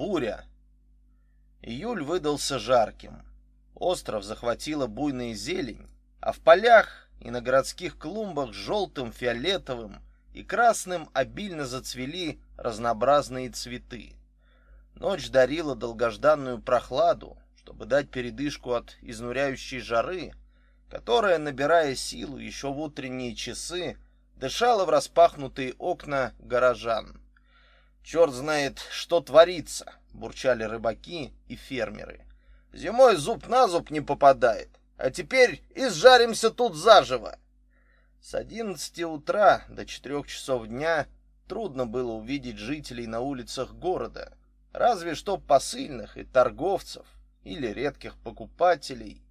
буря. Июль выдался жарким. Остров захватила буйная зелень, а в полях и на городских клумбах желтым, фиолетовым и красным обильно зацвели разнообразные цветы. Ночь дарила долгожданную прохладу, чтобы дать передышку от изнуряющей жары, которая, набирая силу еще в утренние часы, дышала в распахнутые окна горожан. Черт знает, что творится, бурчали рыбаки и фермеры. Зимой зуб на зуб не попадает, а теперь изжаримся тут заживо. С одиннадцати утра до четырех часов дня трудно было увидеть жителей на улицах города, разве что посыльных и торговцев или редких покупателей.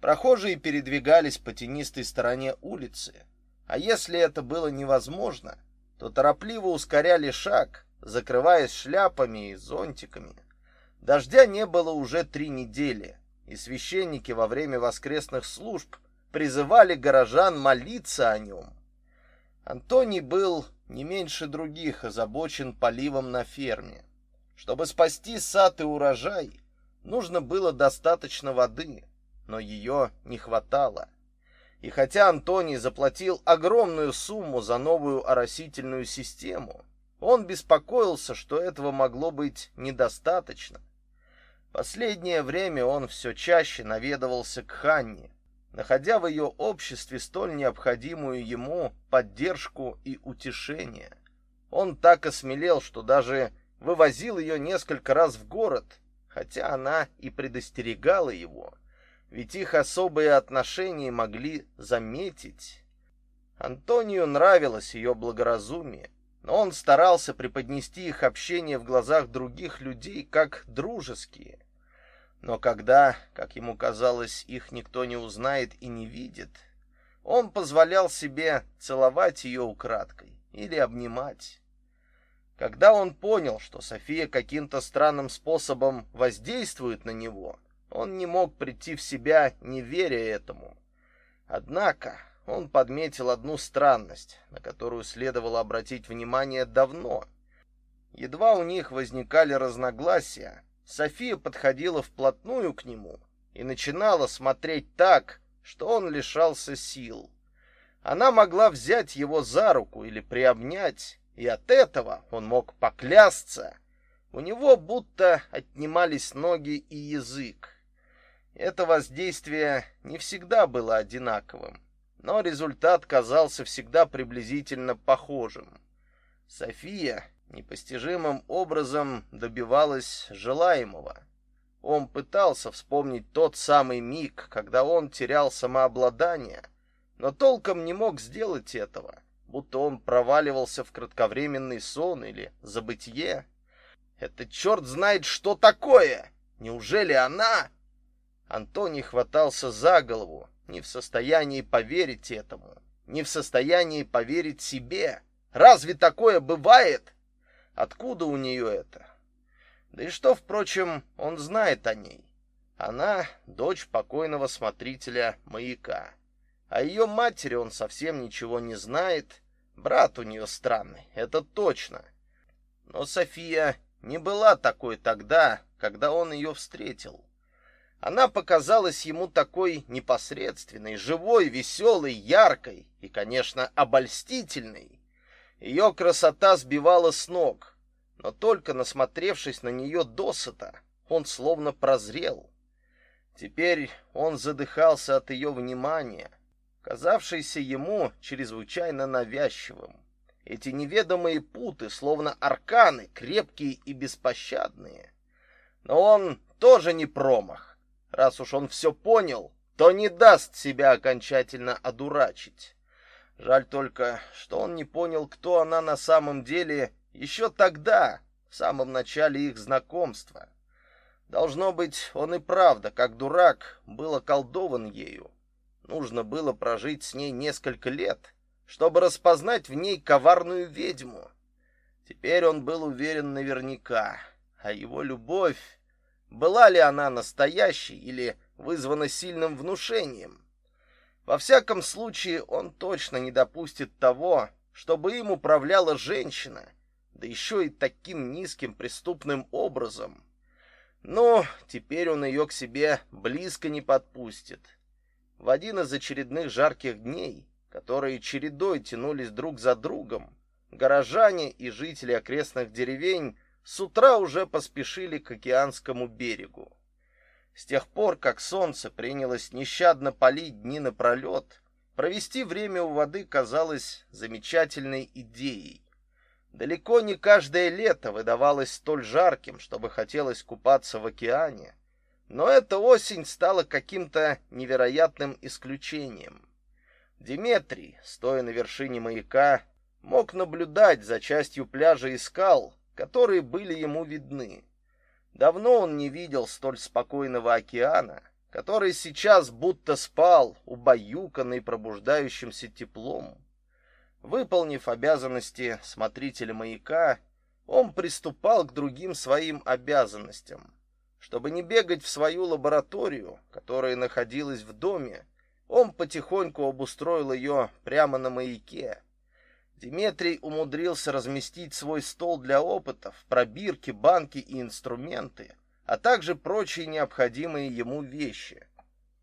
Прохожие передвигались по тенистой стороне улицы, а если это было невозможно, то торопливо ускоряли шаг, закрываясь шляпами и зонтиками. Дождя не было уже три недели, и священники во время воскресных служб призывали горожан молиться о нем. Антоний был не меньше других озабочен поливом на ферме. Чтобы спасти сад и урожай, нужно было достаточно воды, но ее не хватало. И хотя Антоний заплатил огромную сумму за новую оросительную систему, он беспокоился, что этого могло быть недостаточно. Последнее время он все чаще наведывался к Ханне, находя в ее обществе столь необходимую ему поддержку и утешение. Он так осмелел, что даже вывозил ее несколько раз в город, хотя она и предостерегала его ведь их особые отношения могли заметить. Антонию нравилось ее благоразумие, но он старался преподнести их общение в глазах других людей как дружеские. Но когда, как ему казалось, их никто не узнает и не видит, он позволял себе целовать ее украдкой или обнимать. Когда он понял, что София каким-то странным способом воздействует на него, он не мог прийти в себя, не веря этому. Однако он подметил одну странность, на которую следовало обратить внимание давно. Едва у них возникали разногласия, София подходила вплотную к нему и начинала смотреть так, что он лишался сил. Она могла взять его за руку или приобнять, и от этого он мог поклясться. У него будто отнимались ноги и язык. Это воздействие не всегда было одинаковым, но результат казался всегда приблизительно похожим. София непостижимым образом добивалась желаемого. Он пытался вспомнить тот самый миг, когда он терял самообладание, но толком не мог сделать этого, будто он проваливался в кратковременный сон или забытье. Это черт знает, что такое! Неужели она Антоний хватался за голову, не в состоянии поверить этому, не в состоянии поверить себе. Разве такое бывает? Откуда у нее это? Да и что, впрочем, он знает о ней? Она дочь покойного смотрителя маяка. А ее матери он совсем ничего не знает. Брат у нее странный, это точно. Но София не была такой тогда, когда он ее встретил. Она показалась ему такой непосредственной, живой, веселой, яркой и, конечно, обольстительной. Ее красота сбивала с ног, но только насмотревшись на нее досыта, он словно прозрел. Теперь он задыхался от ее внимания, казавшейся ему чрезвычайно навязчивым. Эти неведомые путы, словно арканы, крепкие и беспощадные. Но он тоже не промах. Раз уж он все понял, то не даст себя окончательно одурачить. Жаль только, что он не понял, кто она на самом деле еще тогда, в самом начале их знакомства. Должно быть, он и правда, как дурак, был околдован ею. Нужно было прожить с ней несколько лет, чтобы распознать в ней коварную ведьму. Теперь он был уверен наверняка, а его любовь была ли она настоящей или вызвана сильным внушением? Во всяком случае, он точно не допустит того, чтобы им управляла женщина, да еще и таким низким преступным образом. Но теперь он ее к себе близко не подпустит. В один из очередных жарких дней, которые чередой тянулись друг за другом, горожане и жители окрестных деревень с утра уже поспешили к океанскому берегу. С тех пор, как солнце принялось нещадно палить дни напролет, провести время у воды казалось замечательной идеей. Далеко не каждое лето выдавалось столь жарким, чтобы хотелось купаться в океане, но эта осень стала каким-то невероятным исключением. Диметрий, стоя на вершине маяка, мог наблюдать за частью пляжа и скал, которые были ему видны. Давно он не видел столь спокойного океана, который сейчас будто спал, убаюканный пробуждающимся теплом. Выполнив обязанности смотрителя маяка, он приступал к другим своим обязанностям. Чтобы не бегать в свою лабораторию, которая находилась в доме, он потихоньку обустроил ее прямо на маяке. Дмитрий умудрился разместить свой стол для опытов, пробирки, банки и инструменты, а также прочие необходимые ему вещи.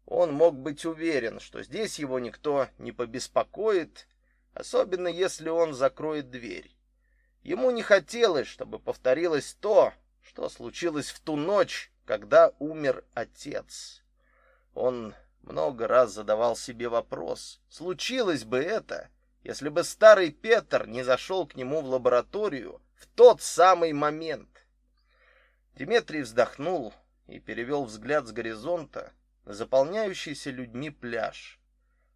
Он мог быть уверен, что здесь его никто не побеспокоит, особенно если он закроет дверь. Ему не хотелось, чтобы повторилось то, что случилось в ту ночь, когда умер отец. Он много раз задавал себе вопрос: случилось бы это, если бы старый Петр не зашел к нему в лабораторию в тот самый момент. Дмитрий вздохнул и перевел взгляд с горизонта на заполняющийся людьми пляж.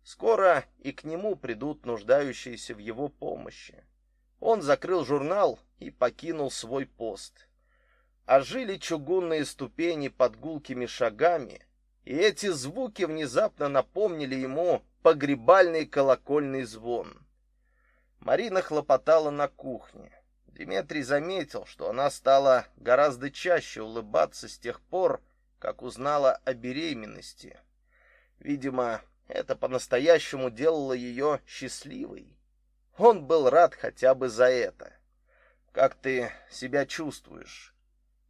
Скоро и к нему придут нуждающиеся в его помощи. Он закрыл журнал и покинул свой пост. Ожили чугунные ступени под гулкими шагами, и эти звуки внезапно напомнили ему погребальный колокольный звон. Марина хлопотала на кухне. Дмитрий заметил, что она стала гораздо чаще улыбаться с тех пор, как узнала о беременности. Видимо, это по-настоящему делало ее счастливой. Он был рад хотя бы за это. Как ты себя чувствуешь?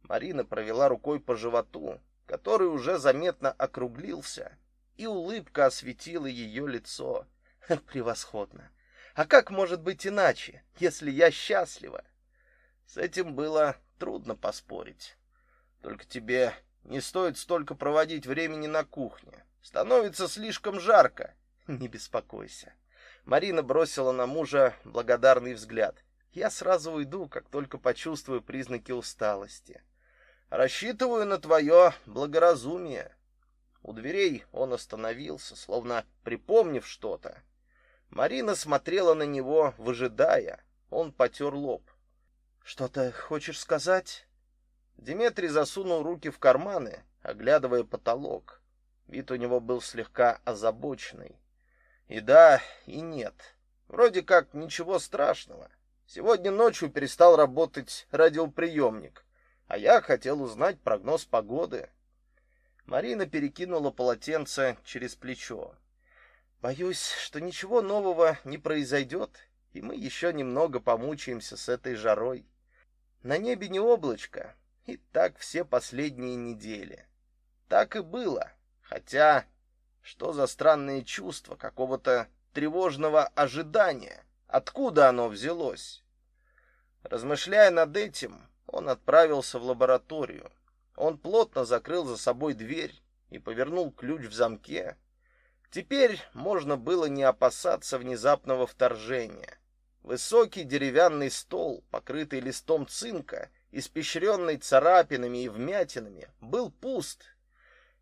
Марина провела рукой по животу, который уже заметно округлился и улыбка осветила ее лицо. Превосходно. А как может быть иначе, если я счастлива? С этим было трудно поспорить. Только тебе не стоит столько проводить времени на кухне. Становится слишком жарко. Не беспокойся. Марина бросила на мужа благодарный взгляд. Я сразу уйду, как только почувствую признаки усталости. Рассчитываю на твое благоразумие. У дверей он остановился, словно припомнив что-то. Марина смотрела на него, выжидая. Он потер лоб. Что-то хочешь сказать? Дмитрий засунул руки в карманы, оглядывая потолок. Вид у него был слегка озабоченный. И да, и нет. Вроде как ничего страшного. Сегодня ночью перестал работать радиоприемник, а я хотел узнать прогноз погоды. Марина перекинула полотенце через плечо. Боюсь, что ничего нового не произойдет, и мы еще немного помучаемся с этой жарой. На небе не облачко, и так все последние недели. Так и было, хотя что за странное чувство какого-то тревожного ожидания? Откуда оно взялось? Размышляя над этим, он отправился в лабораторию. Он плотно закрыл за собой дверь и повернул ключ в замке. Теперь можно было не опасаться внезапного вторжения. Высокий деревянный стол, покрытый листом цинка, испещренный царапинами и вмятинами, был пуст.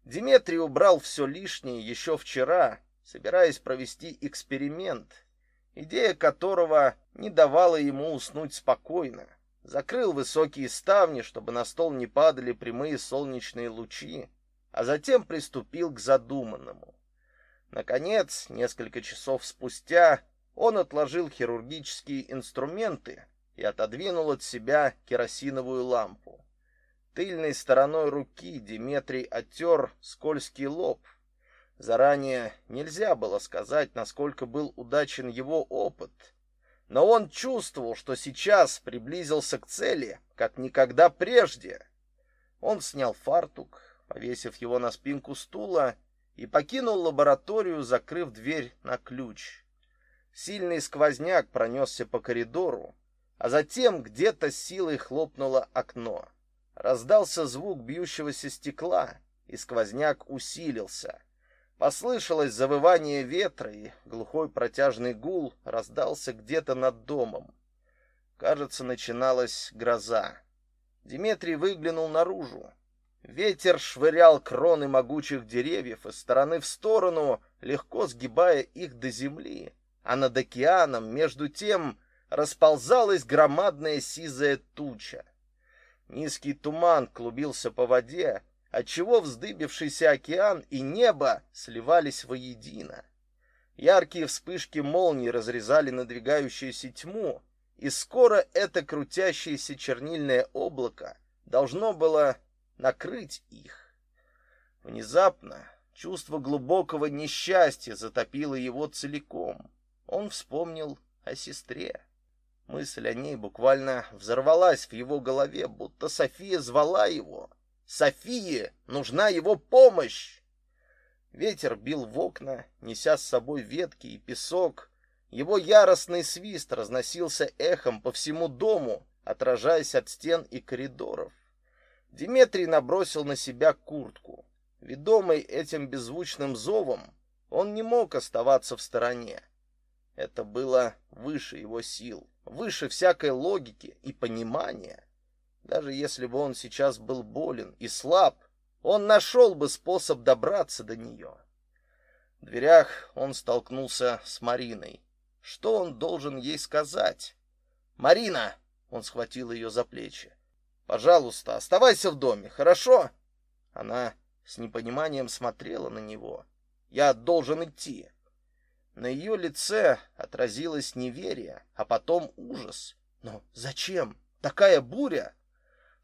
Дмитрий убрал все лишнее еще вчера, собираясь провести эксперимент, идея которого не давала ему уснуть спокойно закрыл высокие ставни, чтобы на стол не падали прямые солнечные лучи, а затем приступил к задуманному. Наконец, несколько часов спустя, он отложил хирургические инструменты и отодвинул от себя керосиновую лампу. Тыльной стороной руки Диметрий оттер скользкий лоб. Заранее нельзя было сказать, насколько был удачен его опыт — но он чувствовал, что сейчас приблизился к цели, как никогда прежде. Он снял фартук, повесив его на спинку стула, и покинул лабораторию, закрыв дверь на ключ. Сильный сквозняк пронесся по коридору, а затем где-то силой хлопнуло окно. Раздался звук бьющегося стекла, и сквозняк усилился. Послышалось завывание ветра, и глухой протяжный гул раздался где-то над домом. Кажется, начиналась гроза. Дмитрий выглянул наружу. Ветер швырял кроны могучих деревьев из стороны в сторону, легко сгибая их до земли, а над океаном между тем расползалась громадная сизая туча. Низкий туман клубился по воде, отчего вздыбившийся океан и небо сливались воедино. Яркие вспышки молний разрезали надвигающуюся тьму, и скоро это крутящееся чернильное облако должно было накрыть их. Внезапно чувство глубокого несчастья затопило его целиком. Он вспомнил о сестре. Мысль о ней буквально взорвалась в его голове, будто София звала его. Софии нужна его помощь. Ветер бил в окна, неся с собой ветки и песок. Его яростный свист разносился эхом по всему дому, отражаясь от стен и коридоров. Дмитрий набросил на себя куртку. Ведомый этим беззвучным зовом, он не мог оставаться в стороне. Это было выше его сил, выше всякой логики и понимания. Даже если бы он сейчас был болен и слаб, он нашел бы способ добраться до нее. В дверях он столкнулся с Мариной. Что он должен ей сказать? "Марина!" Он схватил ее за плечи. "Пожалуйста, оставайся в доме, хорошо?" Она с непониманием смотрела на него. "Я должен идти." На ее лице отразилось неверие, а потом ужас. "Но зачем? Такая буря!"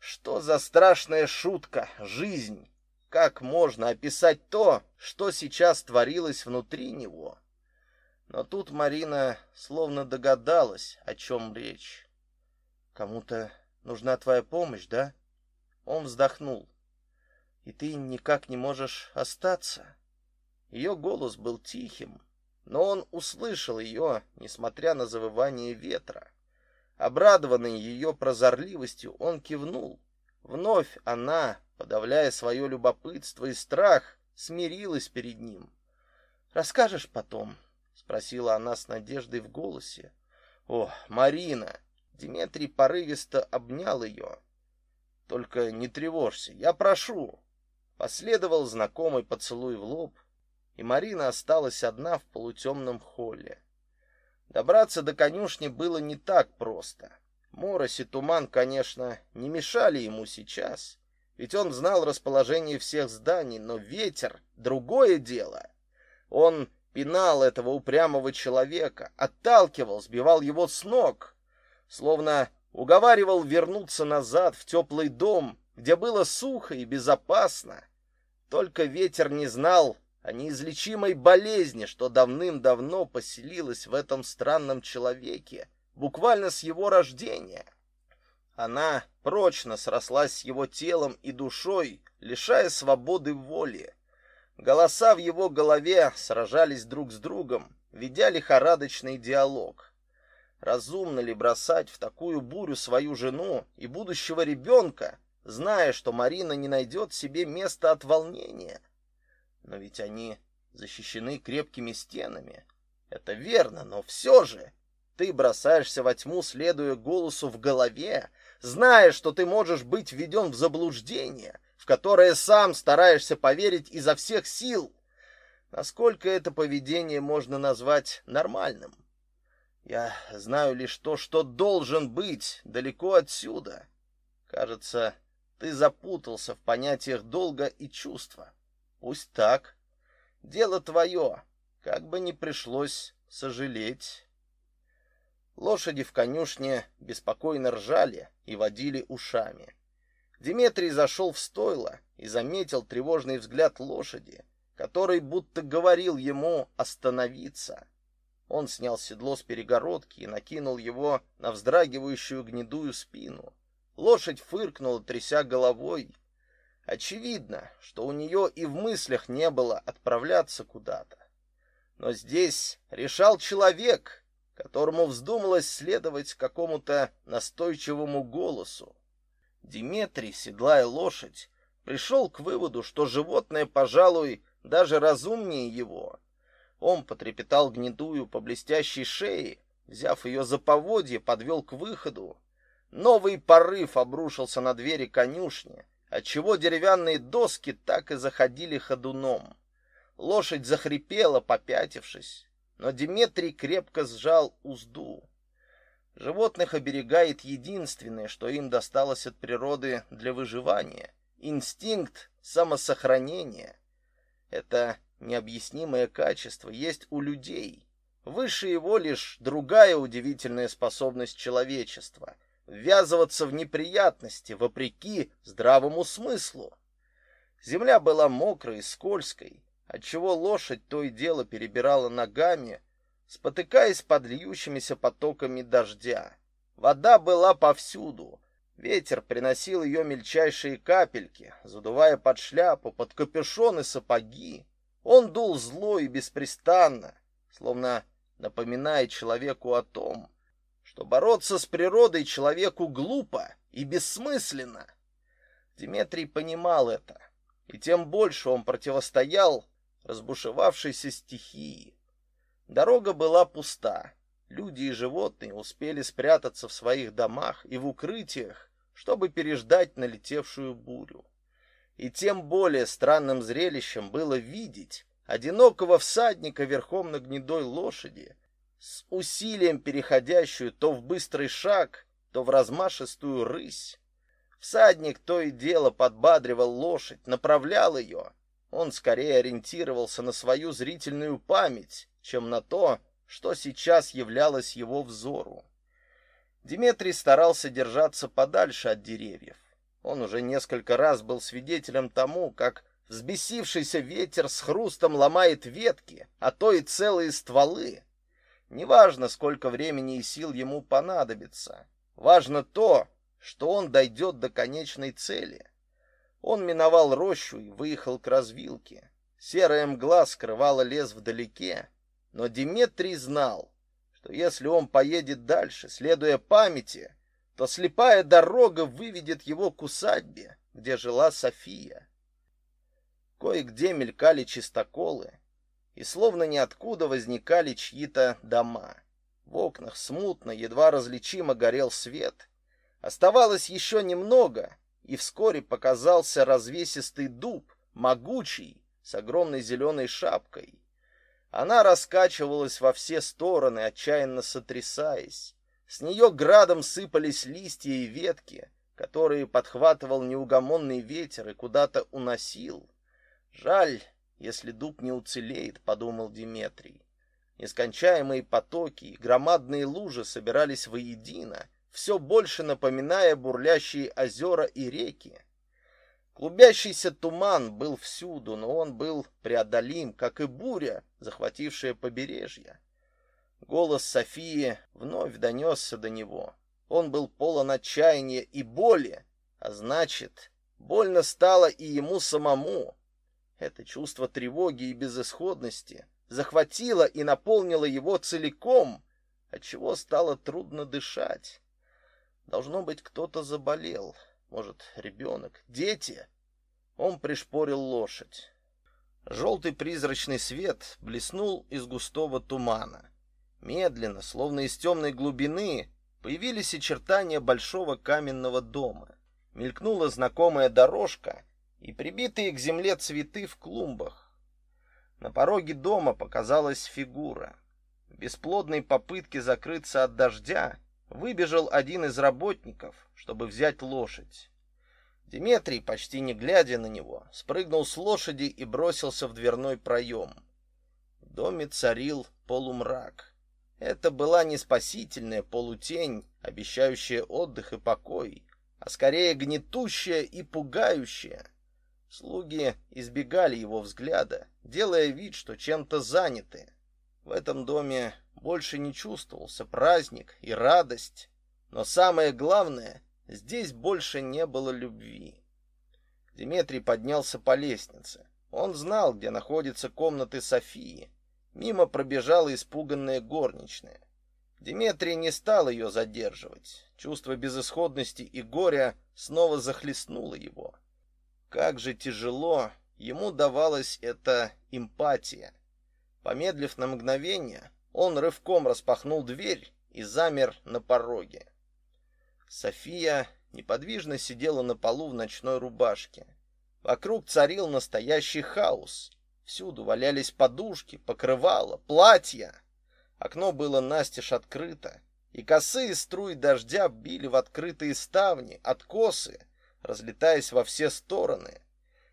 Что за страшная шутка, жизнь? Как можно описать то, что сейчас творилось внутри него? Но тут Марина словно догадалась, о чем речь. Кому-то нужна твоя помощь, да? Он вздохнул. И ты никак не можешь остаться. Ее голос был тихим, но он услышал ее, несмотря на завывание ветра. Обрадованный ее прозорливостью, он кивнул. Вновь она, подавляя свое любопытство и страх, смирилась перед ним. "Расскажешь потом?" спросила она с надеждой в голосе. "О, Марина!" Дмитрий порывисто обнял ее. "Только не тревожься, я прошу." Последовал знакомый поцелуй в лоб, и Марина осталась одна в полутемном холле. Добраться до конюшни было не так просто. Морось и туман, конечно, не мешали ему сейчас, ведь он знал расположение всех зданий, но ветер другое дело. Он пинал этого упрямого человека, отталкивал, сбивал его с ног, словно уговаривал вернуться назад в теплый дом, где было сухо и безопасно. Только ветер не знал о неизлечимой болезни, что давным-давно поселилась в этом странном человеке, буквально с его рождения. Она прочно срослась с его телом и душой, лишая свободы воли. Голоса в его голове сражались друг с другом, ведя лихорадочный диалог. Разумно ли бросать в такую бурю свою жену и будущего ребенка, зная, что Марина не найдет себе места от волнения? Но ведь они защищены крепкими стенами. Это верно, но все же ты бросаешься во тьму, следуя голосу в голове, зная, что ты можешь быть введен в заблуждение, в которое сам стараешься поверить изо всех сил. Насколько это поведение можно назвать нормальным? Я знаю лишь то, что должен быть далеко отсюда. Кажется, ты запутался в понятиях долга и чувства. Пусть так. Дело твое, как бы ни пришлось сожалеть. Лошади в конюшне беспокойно ржали и водили ушами. Дмитрий зашел в стойло и заметил тревожный взгляд лошади, который будто говорил ему остановиться. Он снял седло с перегородки и накинул его на вздрагивающую гнедую спину. Лошадь фыркнула, тряся головой. Очевидно, что у нее и в мыслях не было отправляться куда-то. Но здесь решал человек, которому вздумалось следовать какому-то настойчивому голосу. Диметрий, седлая лошадь, пришел к выводу, что животное, пожалуй, даже разумнее его. Он потрепетал гнедую по блестящей шее, взяв ее за поводье, подвел к выходу. Новый порыв обрушился на двери конюшни, отчего деревянные доски так и заходили ходуном. Лошадь захрипела, попятившись, но Диметрий крепко сжал узду. Животных оберегает единственное, что им досталось от природы для выживания инстинкт самосохранения. Это необъяснимое качество есть у людей. Выше его лишь другая удивительная способность человечества ввязываться в неприятности вопреки здравому смыслу. Земля была мокрой и скользкой, отчего лошадь то и дело перебирала ногами, спотыкаясь под льющимися потоками дождя. Вода была повсюду. Ветер приносил ее мельчайшие капельки, задувая под шляпу, под капюшон и сапоги. Он дул зло и беспрестанно, словно напоминая человеку о том, что бороться с природой человеку глупо и бессмысленно. Дмитрий понимал это, и тем больше он противостоял разбушевавшейся стихии. Дорога была пуста. Люди и животные успели спрятаться в своих домах и в укрытиях, чтобы переждать налетевшую бурю. И тем более странным зрелищем было видеть одинокого всадника верхом на гнедой лошади, с усилием переходящую то в быстрый шаг, то в размашистую рысь. Всадник то и дело подбадривал лошадь, направлял ее, он скорее ориентировался на свою зрительную память, чем на то, что сейчас являлось его взору. Дмитрий старался держаться подальше от деревьев. Он уже несколько раз был свидетелем тому, как взбесившийся ветер с хрустом ломает ветки, а то и целые стволы. Неважно, сколько времени и сил ему понадобится. Важно то, что он дойдет до конечной цели. Он миновал рощу и выехал к развилке. Серая мгла скрывала лес вдалеке, но Диметрий знал, что если он поедет дальше, следуя памяти, то слепая дорога выведет его к усадьбе, где жила София. Кое-где мелькали чистоколы, и словно ниоткуда возникали чьи-то дома. В окнах смутно, едва различимо горел свет. Оставалось еще немного, и вскоре показался развесистый дуб, могучий, с огромной зеленой шапкой. Она раскачивалась во все стороны, отчаянно сотрясаясь. С нее градом сыпались листья и ветки, которые подхватывал неугомонный ветер и куда-то уносил. Жаль, если дуб не уцелеет, подумал Диметрий. Нескончаемые потоки громадные лужи собирались воедино, все больше напоминая бурлящие озера и реки. Клубящийся туман был всюду, но он был преодолим, как и буря, захватившая побережье. Голос Софии вновь донесся до него. Он был полон отчаяния и боли, а значит, больно стало и ему самому. Это чувство тревоги и безысходности захватило и наполнило его целиком, отчего стало трудно дышать. Должно быть, кто-то заболел. Может, ребенок, дети. Он пришпорил лошадь. Желтый призрачный свет блеснул из густого тумана. Медленно, словно из темной глубины, появились очертания большого каменного дома. Мелькнула знакомая дорожка и прибитые к земле цветы в клумбах. На пороге дома показалась фигура. В бесплодной попытке закрыться от дождя выбежал один из работников, чтобы взять лошадь. Диметрий, почти не глядя на него, спрыгнул с лошади и бросился в дверной проем. В доме царил полумрак. Это была не спасительная полутень, обещающая отдых и покой, а скорее гнетущая и пугающая. Слуги избегали его взгляда, делая вид, что чем-то заняты. В этом доме больше не чувствовался праздник и радость, но самое главное, здесь больше не было любви. Дмитрий поднялся по лестнице. Он знал, где находятся комнаты Софии. Мимо пробежала испуганная горничная. Дмитрий не стал ее задерживать. Чувство безысходности и горя снова захлестнуло его. Как же тяжело ему давалась эта эмпатия. Помедлив на мгновение, он рывком распахнул дверь и замер на пороге. София неподвижно сидела на полу в ночной рубашке. Вокруг царил настоящий хаос. Всюду валялись подушки, покрывала, платья. Окно было настежь открыто, и косые струи дождя били в открытые ставни, откосы, разлетаясь во все стороны,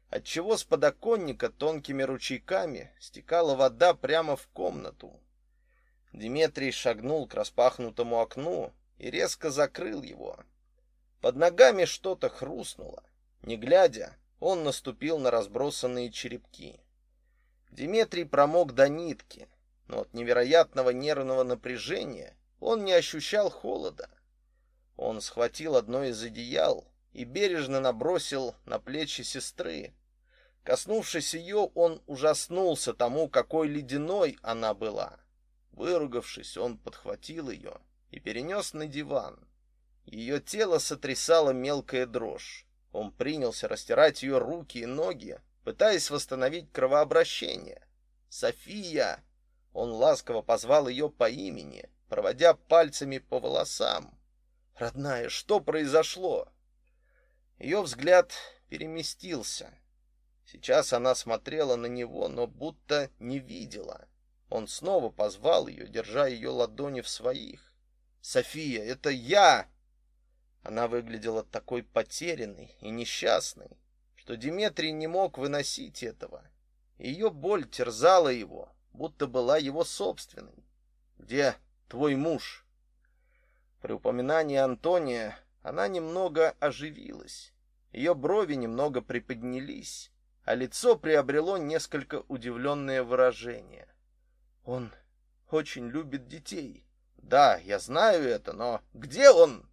отчего с подоконника тонкими ручейками стекала вода прямо в комнату. Дмитрий шагнул к распахнутому окну и резко закрыл его. Под ногами что-то хрустнуло. Не глядя, он наступил на разбросанные черепки. Дмитрий промок до нитки, но от невероятного нервного напряжения он не ощущал холода. Он схватил одно из одеял и бережно набросил на плечи сестры. Коснувшись ее, он ужаснулся тому, какой ледяной она была. Выругавшись, он подхватил ее и перенес на диван. Ее тело сотрясало мелкая дрожь. Он принялся растирать ее руки и ноги, пытаясь восстановить кровообращение. «София!» Он ласково позвал ее по имени, проводя пальцами по волосам. «Родная, что произошло?» Ее взгляд переместился. Сейчас она смотрела на него, но будто не видела. Он снова позвал ее, держа ее ладони в своих. «София, это я!» Она выглядела такой потерянной и несчастной, что Диметрий не мог выносить этого. Ее боль терзала его, будто была его собственной. «Где твой муж?» При упоминании Антония она немного оживилась. Ее брови немного приподнялись, а лицо приобрело несколько удивленное выражение. Он очень любит детей. Да, я знаю это, но где он?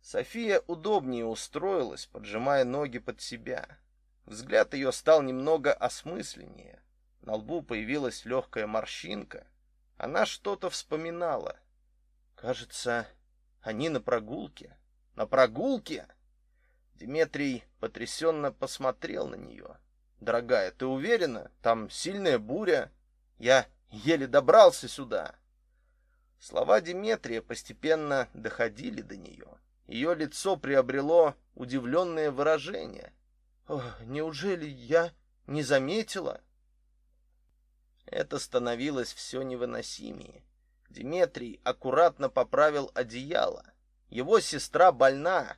София удобнее устроилась, поджимая ноги под себя. Взгляд ее стал немного осмысленнее. На лбу появилась легкая морщинка. Она что-то вспоминала. Кажется, они на прогулке. На прогулке? Дмитрий потрясенно посмотрел на нее. Дорогая, ты уверена? Там сильная буря. Я еле добрался сюда. Слова Диметрия постепенно доходили до нее. Ее лицо приобрело удивленное выражение. Неужели я не заметила? Это становилось все невыносимее. Диметрий аккуратно поправил одеяло. Его сестра больна.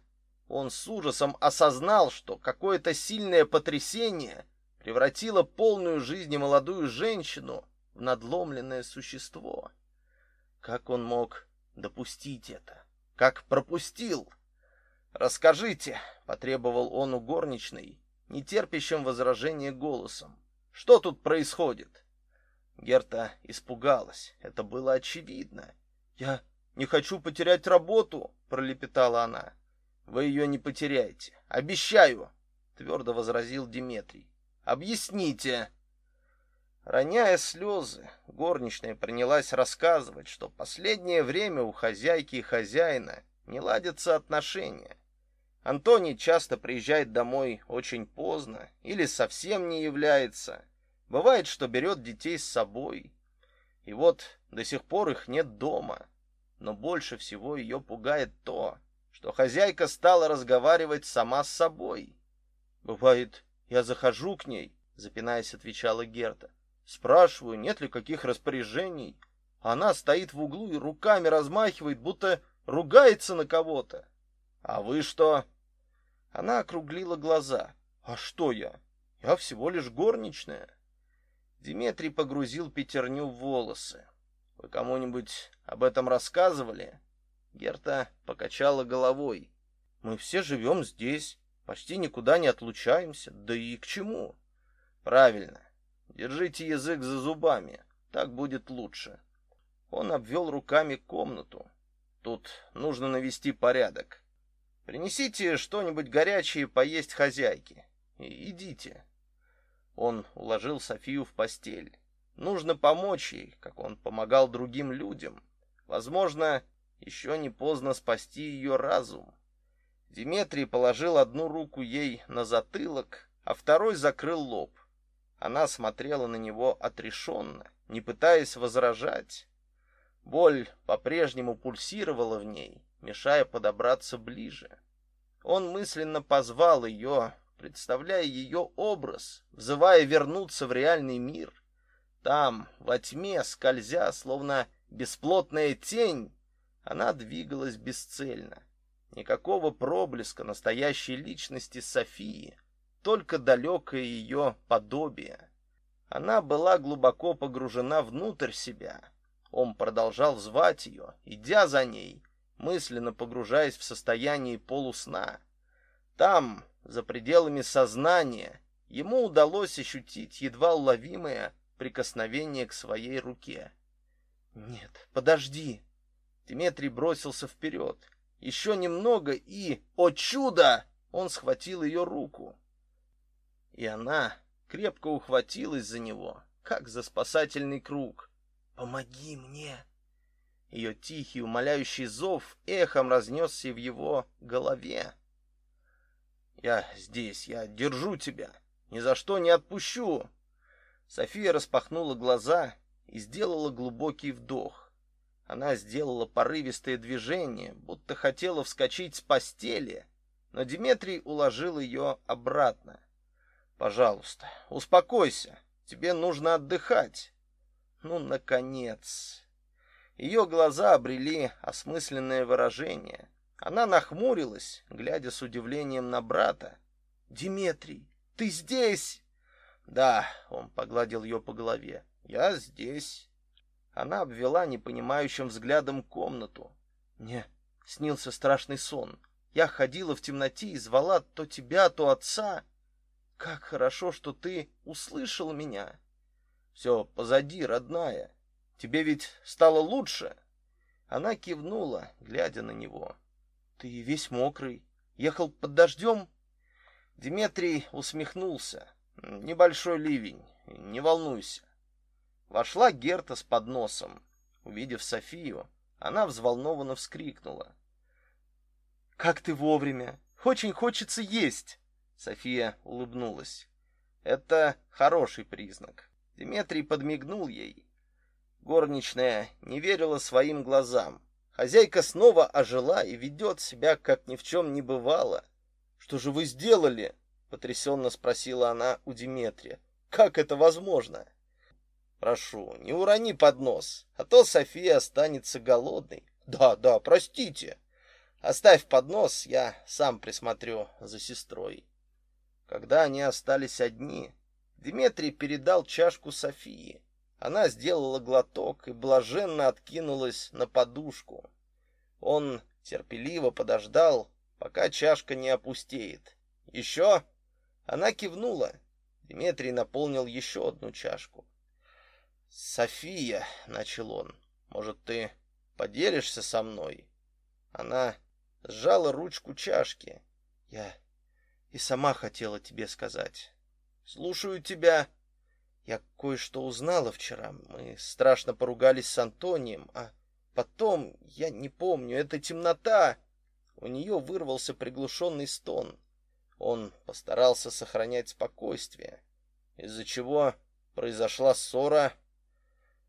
Он с ужасом осознал, что какое-то сильное потрясение превратило полную жизнь молодую женщину в надломленное существо. Как он мог допустить это? Как пропустил? Расскажите, потребовал он у горничной, нетерпящим возражения голосом. Что тут происходит? Герта испугалась. Это было очевидно. Я не хочу потерять работу, пролепетала она. Вы ее не потеряете, обещаю, твердо возразил Диметрий. Объясните. Роняя слезы, горничная принялась рассказывать, что последнее время у хозяйки и хозяина не ладятся отношения. Антоний часто приезжает домой очень поздно или совсем не является. Бывает, что берет детей с собой. И вот до сих пор их нет дома. Но больше всего ее пугает то, что хозяйка стала разговаривать сама с собой. Бывает, я захожу к ней, запинаясь, отвечала Герта. Спрашиваю, нет ли каких распоряжений. Она стоит в углу и руками размахивает, будто ругается на кого-то. А вы что? Она округлила глаза. А что я? Я всего лишь горничная. Дмитрий погрузил пятерню в волосы. Вы кому-нибудь об этом рассказывали? Герта покачала головой. Мы все живем здесь, почти никуда не отлучаемся, да и к чему? Правильно. Держите язык за зубами, так будет лучше. Он обвел руками комнату. Тут нужно навести порядок. Принесите что-нибудь горячее поесть хозяйке. И идите. Он уложил Софию в постель. Нужно помочь ей, как он помогал другим людям. Возможно, еще не поздно спасти ее разум. Диметрий положил одну руку ей на затылок, а второй закрыл лоб. Она смотрела на него отрешенно, не пытаясь возражать. Боль по-прежнему пульсировала в ней, мешая подобраться ближе. Он мысленно позвал ее, представляя ее образ, взывая вернуться в реальный мир. Там, во тьме, скользя, словно бесплотная тень, она двигалась бесцельно. Никакого проблеска настоящей личности Софии, только далекое ее подобие. Она была глубоко погружена внутрь себя. Он продолжал звать ее, идя за ней, мысленно погружаясь в состояние полусна. Там, за пределами сознания, ему удалось ощутить едва уловимое прикосновение к своей руке. Нет, подожди. Дмитрий бросился вперед. Еще немного и, о чудо, он схватил ее руку. И она крепко ухватилась за него, как за спасательный круг. Помоги мне. Ее тихий, умоляющий зов эхом разнесся в его голове. Я здесь, я держу тебя. Ни за что не отпущу. София распахнула глаза и сделала глубокий вдох. Она сделала порывистое движение, будто хотела вскочить с постели, но Дмитрий уложил ее обратно. Пожалуйста, успокойся. Тебе нужно отдыхать. Ну наконец. Ее глаза обрели осмысленное выражение. Она нахмурилась, глядя с удивлением на брата. Дмитрий, ты здесь? Да, он погладил ее по голове. Я здесь. Она обвела непонимающим взглядом комнату. Мне снился страшный сон. Я ходила в темноте и звала то тебя, то отца. Как хорошо, что ты услышал меня. Все позади, родная. Тебе ведь стало лучше. Она кивнула, глядя на него. Ты весь мокрый, ехал под дождем?» Дмитрий усмехнулся. Небольшой ливень, не волнуйся. Вошла Герта с подносом. Увидев Софию, она взволнованно вскрикнула: "Как ты вовремя! Очень хочется есть!" София улыбнулась. "Это хороший признак". Дмитрий подмигнул ей. Горничная не верила своим глазам. Хозяйка снова ожила и ведет себя как ни в чем не бывало. "Что же вы сделали?" Потрясенно спросила она у Диметрия. Как это возможно? Прошу, не урони поднос, а то София останется голодной. Да, да, простите. Оставь поднос, я сам присмотрю за сестрой. Когда они остались одни, Дмитрий передал чашку Софии. Она сделала глоток и блаженно откинулась на подушку. Он терпеливо подождал, пока чашка не опустеет. Еще она кивнула. Дмитрий наполнил еще одну чашку. "София", начал он. "Может, ты поделишься со мной?" Она сжала ручку чашки. "Я и сама хотела тебе сказать. Слушаю тебя. Я кое-что узнала вчера. Мы страшно поругались с Антонием, а потом, я не помню, это темнота". У нее вырвался приглушенный стон. Он постарался сохранять спокойствие, из-за чего произошла ссора.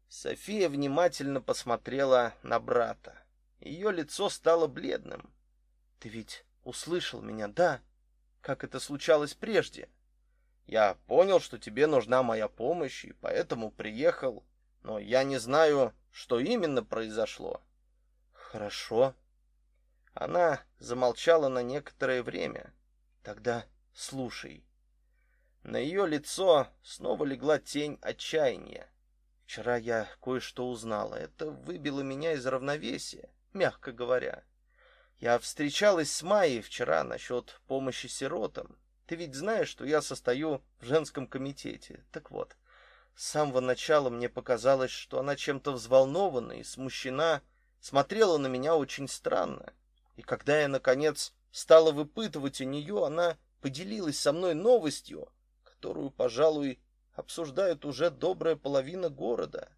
София внимательно посмотрела на брата. Ее лицо стало бледным. Ты ведь услышал меня, да? Как это случалось прежде? Я понял, что тебе нужна моя помощь, и поэтому приехал, но я не знаю, что именно произошло. Хорошо. Она замолчала на некоторое время. Тогда слушай. На ее лицо снова легла тень отчаяния. Вчера я кое-что узнала. Это выбило меня из равновесия, мягко говоря. Я встречалась с Майей вчера насчет помощи сиротам. Ты ведь знаешь, что я состою в женском комитете. Так вот, С самого начала мне показалось, что она чем-то взволнована и смущена, смотрела на меня очень странно. И когда я наконец стала выпытывать у нее, она поделилась со мной новостью, которую, пожалуй, обсуждают уже добрая половина города.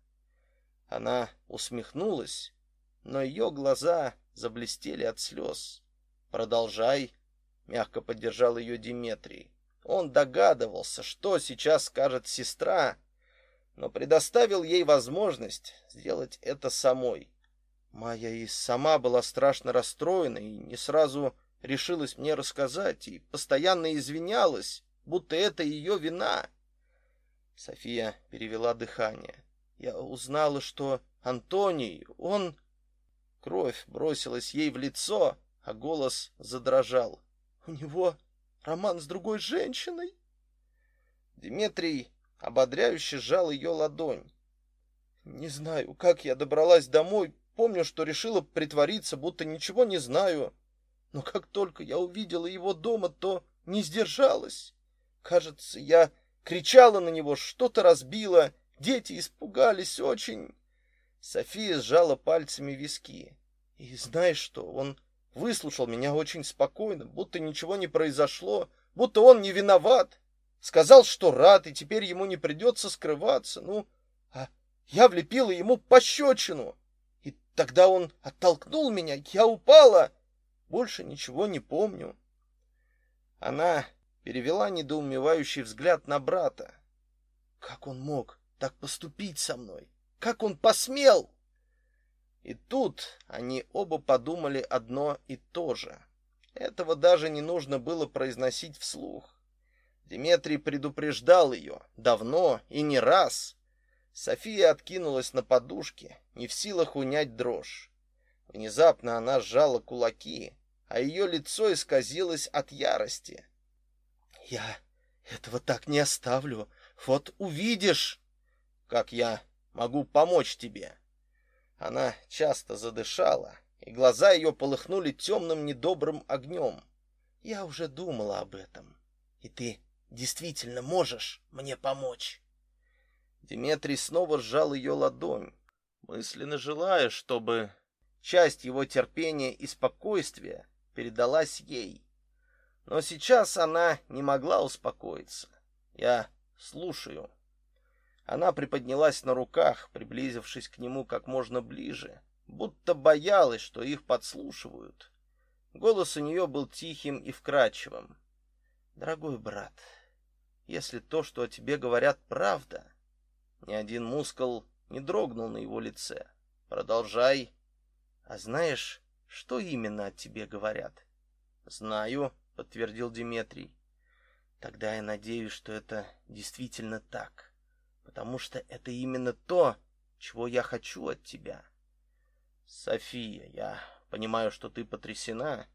Она усмехнулась, но ее глаза заблестели от слез. Продолжай, мягко поддержал ее Диметрий. Он догадывался, что сейчас скажет сестра, но предоставил ей возможность сделать это самой. Майя и сама была страшно расстроена и не сразу решилась мне рассказать и постоянно извинялась, будто это ее вина. София перевела дыхание. Я узнала, что Антоний, он кровь бросилась ей в лицо, а голос задрожал. У него роман с другой женщиной? Дмитрий ободряюще сжал ее ладонь. Не знаю, как я добралась домой, помню, что решила притвориться, будто ничего не знаю. Но как только я увидела его дома, то не сдержалась. Кажется, я кричала на него, что-то разбила, дети испугались очень. София сжала пальцами виски. И знаешь что, он выслушал меня очень спокойно, будто ничего не произошло, будто он не виноват. Сказал, что рад, и теперь ему не придется скрываться. Ну, а я влепила ему пощечину. И тогда он оттолкнул меня, я упала. Больше ничего не помню. Она перевела недоумевающий взгляд на брата. Как он мог так поступить со мной? Как он посмел? И тут они оба подумали одно и то же. Этого даже не нужно было произносить вслух. Дмитрий предупреждал ее давно и не раз. София откинулась на подушке, не в силах унять дрожь. Внезапно она сжала кулаки, а ее лицо исказилось от ярости. Я этого так не оставлю. Вот увидишь, как я могу помочь тебе. Она часто задышала, и глаза ее полыхнули темным недобрым огнем. Я уже думала об этом. И ты действительно можешь мне помочь. Дмитрий снова сжал ее ладонь, мысленно желая, чтобы часть его терпения и спокойствия передалась ей. Но сейчас она не могла успокоиться. Я слушаю. Она приподнялась на руках, приблизившись к нему как можно ближе, будто боялась, что их подслушивают. Голос у нее был тихим и вкрадчивым. Дорогой брат, если то, что о тебе говорят, правда, ни один мускул не дрогнул на его лице. Продолжай. А знаешь, что именно о тебе говорят? Знаю, подтвердил Дмитрий. Тогда я надеюсь, что это действительно так потому что это именно то, чего я хочу от тебя. София, я понимаю, что ты потрясена,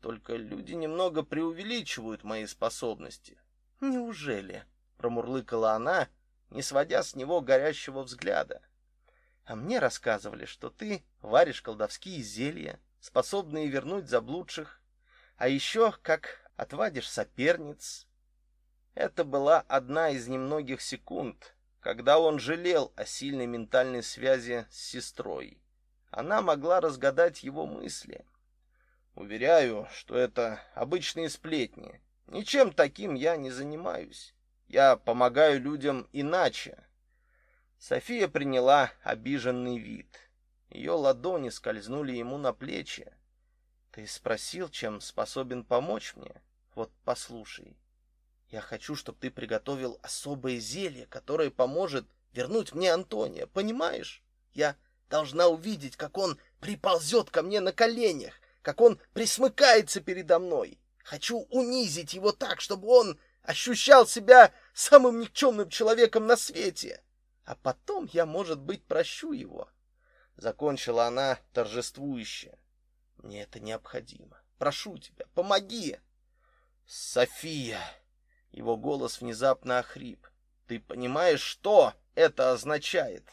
только люди немного преувеличивают мои способности. Неужели? промурлыкала она, не сводя с него горящего взгляда. А мне рассказывали, что ты варишь колдовские зелья, способные вернуть заблудших, а еще как отвадишь соперниц. Это была одна из немногих секунд, когда он жалел о сильной ментальной связи с сестрой. Она могла разгадать его мысли. Уверяю, что это обычные сплетни. Ничем таким я не занимаюсь. Я помогаю людям иначе. София приняла обиженный вид. Ее ладони скользнули ему на плечи. Ты спросил, чем способен помочь мне? Вот послушай. Я хочу, чтобы ты приготовил особое зелье, которое поможет вернуть мне Антония, понимаешь? Я должна увидеть, как он приползет ко мне на коленях, как он присмыкается передо мной. Хочу унизить его так, чтобы он ощущал себя самым никчемным человеком на свете. А потом я, может быть, прощу его. Закончила она торжествующе. Мне это необходимо. Прошу тебя, помоги. София, его голос внезапно охрип. Ты понимаешь, что это означает?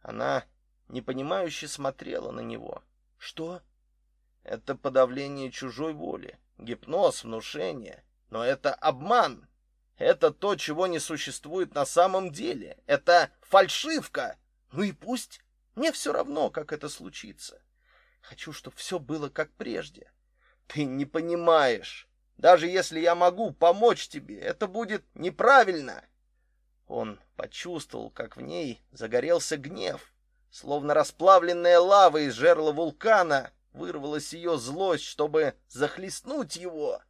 Она непонимающе смотрела на него. Что? Это подавление чужой воли, гипноз, внушение, но это обман. Это то, чего не существует на самом деле. Это фальшивка. Ну и пусть. Мне все равно, как это случится. Хочу, чтобы все было как прежде. Ты не понимаешь. Даже если я могу помочь тебе, это будет неправильно. Он почувствовал, как в ней загорелся гнев, словно расплавленная лава из жерла вулкана вырвалась ее злость, чтобы захлестнуть его.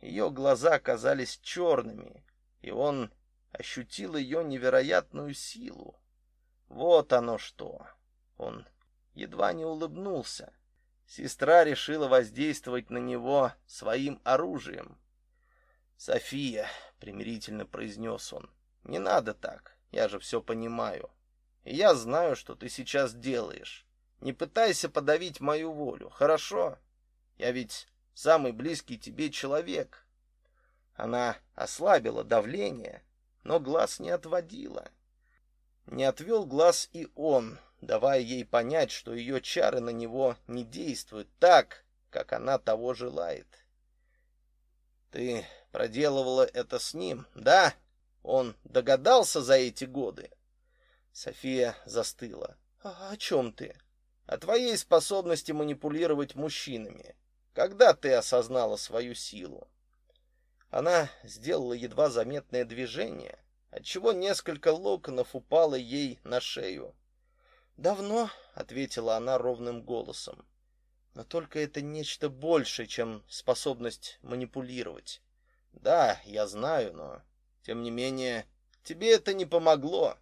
Ее глаза казались черными, и он ощутил ее невероятную силу. Вот оно что. Он едва не улыбнулся. Сестра решила воздействовать на него своим оружием. "София", примирительно произнес он. "Не надо так. Я же все понимаю. И я знаю, что ты сейчас делаешь. Не пытайся подавить мою волю, хорошо? Я ведь самый близкий тебе человек". Она ослабила давление, но глаз не отводила. Не отвел глаз и он, давая ей понять, что ее чары на него не действуют так, как она того желает. Ты проделывала это с ним, да? Он догадался за эти годы. София застыла. А о чем ты? О твоей способности манипулировать мужчинами. Когда ты осознала свою силу? Она сделала едва заметное движение, отчего несколько локонов упало ей на шею. Давно, ответила она ровным голосом. Но только это нечто большее, чем способность манипулировать. Да, я знаю, но тем не менее, тебе это не помогло.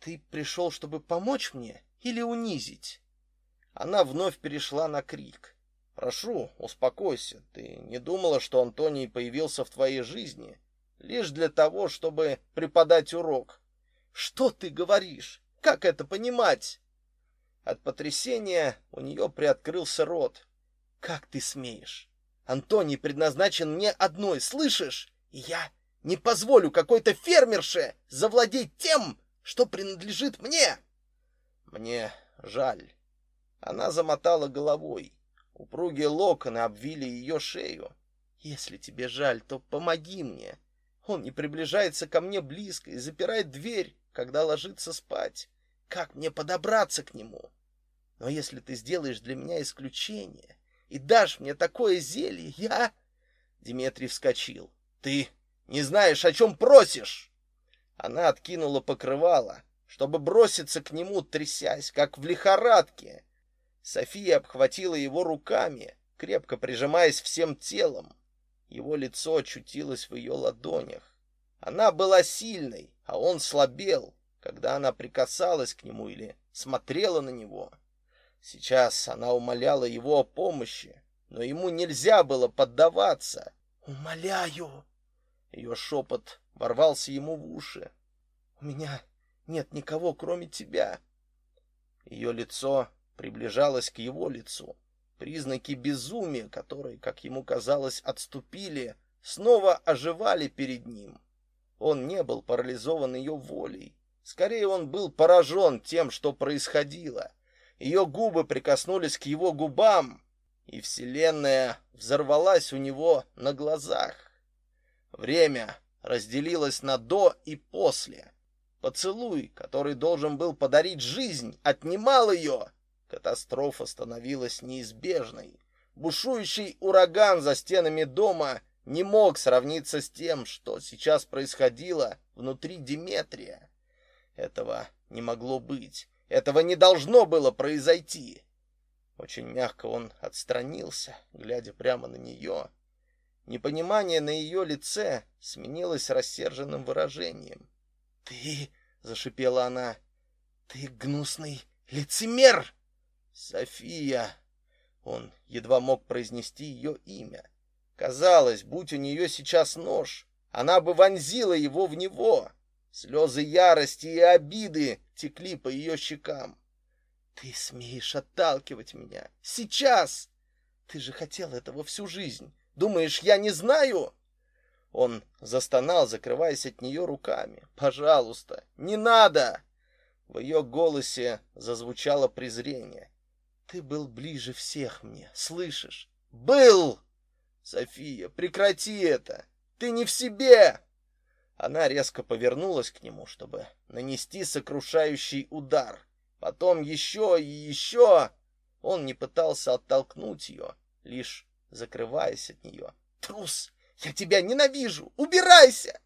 Ты пришел, чтобы помочь мне или унизить? Она вновь перешла на крик. Прошу, успокойся. Ты не думала, что Антоний появился в твоей жизни лишь для того, чтобы преподать урок? Что ты говоришь? Как это понимать? От потрясения у нее приоткрылся рот. Как ты смеешь? Антоний предназначен мне одной, слышишь? И я не позволю какой-то фермерше завладеть тем, что принадлежит мне. Мне жаль. Она замотала головой. Упругие локоны обвили ее шею. Если тебе жаль, то помоги мне. Он не приближается ко мне близко и запирает дверь, когда ложится спать. Как мне подобраться к нему? Но если ты сделаешь для меня исключение и дашь мне такое зелье, я Дмитрий вскочил. Ты не знаешь, о чем просишь. Она откинула покрывало, чтобы броситься к нему, трясясь, как в лихорадке. София обхватила его руками, крепко прижимаясь всем телом. Его лицо очутилось в ее ладонях. Она была сильной, а он слабел когда она прикасалась к нему или смотрела на него. Сейчас она умоляла его о помощи, но ему нельзя было поддаваться. "Умоляю", ее шепот ворвался ему в уши. "У меня нет никого, кроме тебя". Ее лицо приближалось к его лицу. Признаки безумия, которые, как ему казалось, отступили, снова оживали перед ним. Он не был парализован ее волей. Скорее он был поражен тем, что происходило. Ее губы прикоснулись к его губам, и вселенная взорвалась у него на глазах. Время разделилось на до и после. Поцелуй, который должен был подарить жизнь, отнимал ее. Катастрофа становилась неизбежной. Бушующий ураган за стенами дома не мог сравниться с тем, что сейчас происходило внутри Диметрия. Этого не могло быть. Этого не должно было произойти. Очень мягко он отстранился, глядя прямо на нее. Непонимание на ее лице сменилось рассерженным выражением. "Ты", зашипела она. "Ты гнусный лицемер!" "София!" Он едва мог произнести ее имя. Казалось, будь у нее сейчас нож, она бы вонзила его в него. Слезы ярости и обиды текли по ее щекам. Ты смеешь отталкивать меня сейчас? Ты же хотел этого всю жизнь. Думаешь, я не знаю? Он застонал, закрываясь от нее руками. Пожалуйста, не надо. В ее голосе зазвучало презрение. Ты был ближе всех мне, слышишь? Был. София, прекрати это. Ты не в себе. Она резко повернулась к нему, чтобы нанести сокрушающий удар. Потом еще и еще. Он не пытался оттолкнуть ее, лишь закрываясь от нее. «Трус! Я тебя ненавижу! Убирайся!»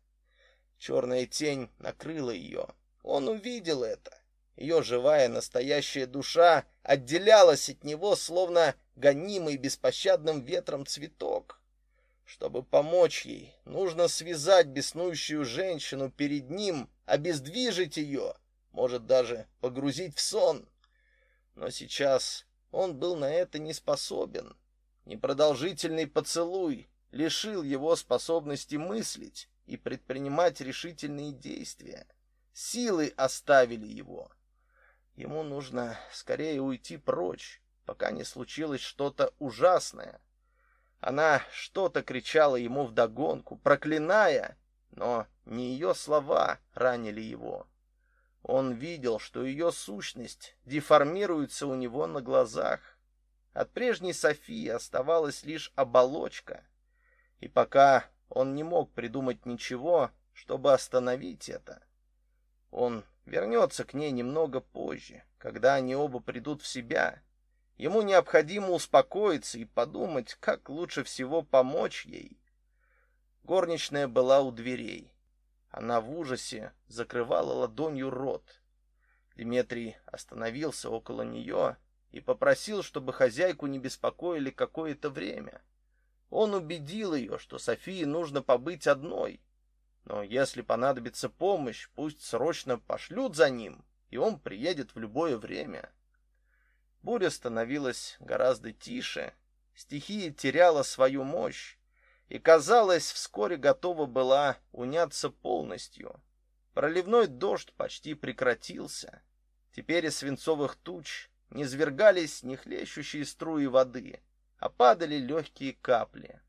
Черная тень накрыла ее. Он увидел это. Ее живая настоящая душа отделялась от него, словно гонимый беспощадным ветром цветок. Чтобы помочь ей, нужно связать беснующую женщину перед ним, обездвижить ее, может даже погрузить в сон. Но сейчас он был на это не способен. Непродолжительный поцелуй лишил его способности мыслить и предпринимать решительные действия. Силы оставили его. Ему нужно скорее уйти прочь, пока не случилось что-то ужасное. Она что-то кричала ему вдогонку, проклиная, но не ее слова ранили его. Он видел, что ее сущность деформируется у него на глазах. От прежней Софии оставалась лишь оболочка, и пока он не мог придумать ничего, чтобы остановить это. Он вернется к ней немного позже, когда они оба придут в себя. Ему необходимо успокоиться и подумать, как лучше всего помочь ей. Горничная была у дверей. Она в ужасе закрывала ладонью рот. Дмитрий остановился около нее и попросил, чтобы хозяйку не беспокоили какое-то время. Он убедил ее, что Софии нужно побыть одной. Но если понадобится помощь, пусть срочно пошлют за ним, и он приедет в любое время. Буря становилась гораздо тише, стихия теряла свою мощь, и, казалось, вскоре готова была уняться полностью. Проливной дождь почти прекратился. Теперь из свинцовых туч не свергались не хлещущие струи воды, а падали легкие капли.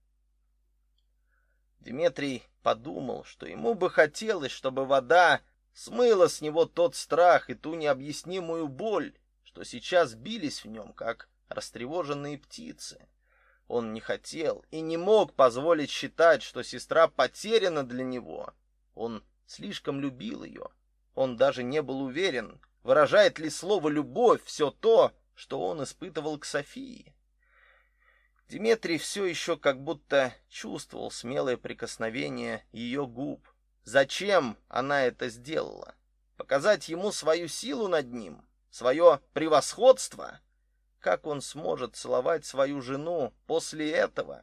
Дмитрий подумал, что ему бы хотелось, чтобы вода смыла с него тот страх и ту необъяснимую боль, что сейчас бились в нем, как растревоженные птицы. Он не хотел и не мог позволить считать, что сестра потеряна для него. Он слишком любил ее. Он даже не был уверен, выражает ли слово любовь все то, что он испытывал к Софии. Дмитрий все еще как будто чувствовал смелое прикосновение ее губ. Зачем она это сделала? Показать ему свою силу над ним, свое превосходство? Как он сможет целовать свою жену после этого?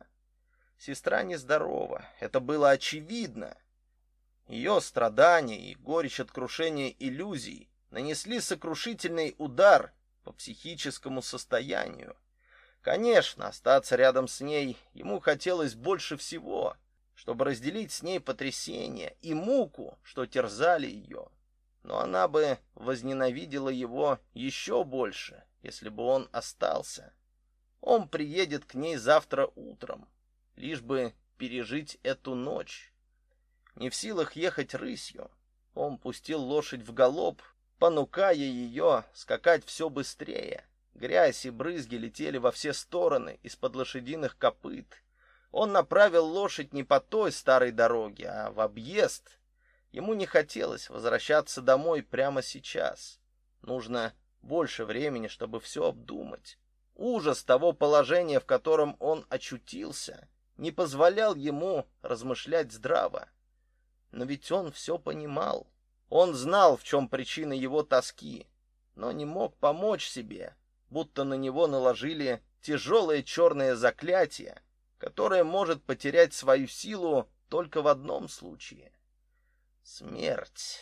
Сестра нездорова, это было очевидно. Ее страдания и горечь от крушения иллюзий нанесли сокрушительный удар по психическому состоянию. Конечно, остаться рядом с ней ему хотелось больше всего, чтобы разделить с ней потрясение и муку, что терзали ее. Но она бы возненавидела его еще больше, если бы он остался. Он приедет к ней завтра утром, лишь бы пережить эту ночь. Не в силах ехать рысью, он пустил лошадь в галоп, понукая ее скакать все быстрее. Грязь и брызги летели во все стороны из-под лошадиных копыт. Он направил лошадь не по той старой дороге, а в объезд. Ему не хотелось возвращаться домой прямо сейчас. Нужно больше времени, чтобы все обдумать. Ужас того положения, в котором он очутился, не позволял ему размышлять здраво. Но ведь он все понимал. Он знал, в чем причина его тоски, но не мог помочь себе, будто на него наложили тяжелое черное заклятие, которое может потерять свою силу только в одном случае смерть.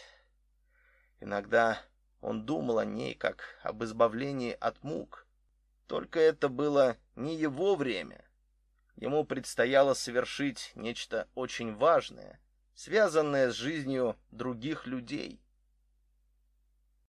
Иногда он думал о ней как об избавлении от мук. Только это было не его время. Ему предстояло совершить нечто очень важное, связанное с жизнью других людей.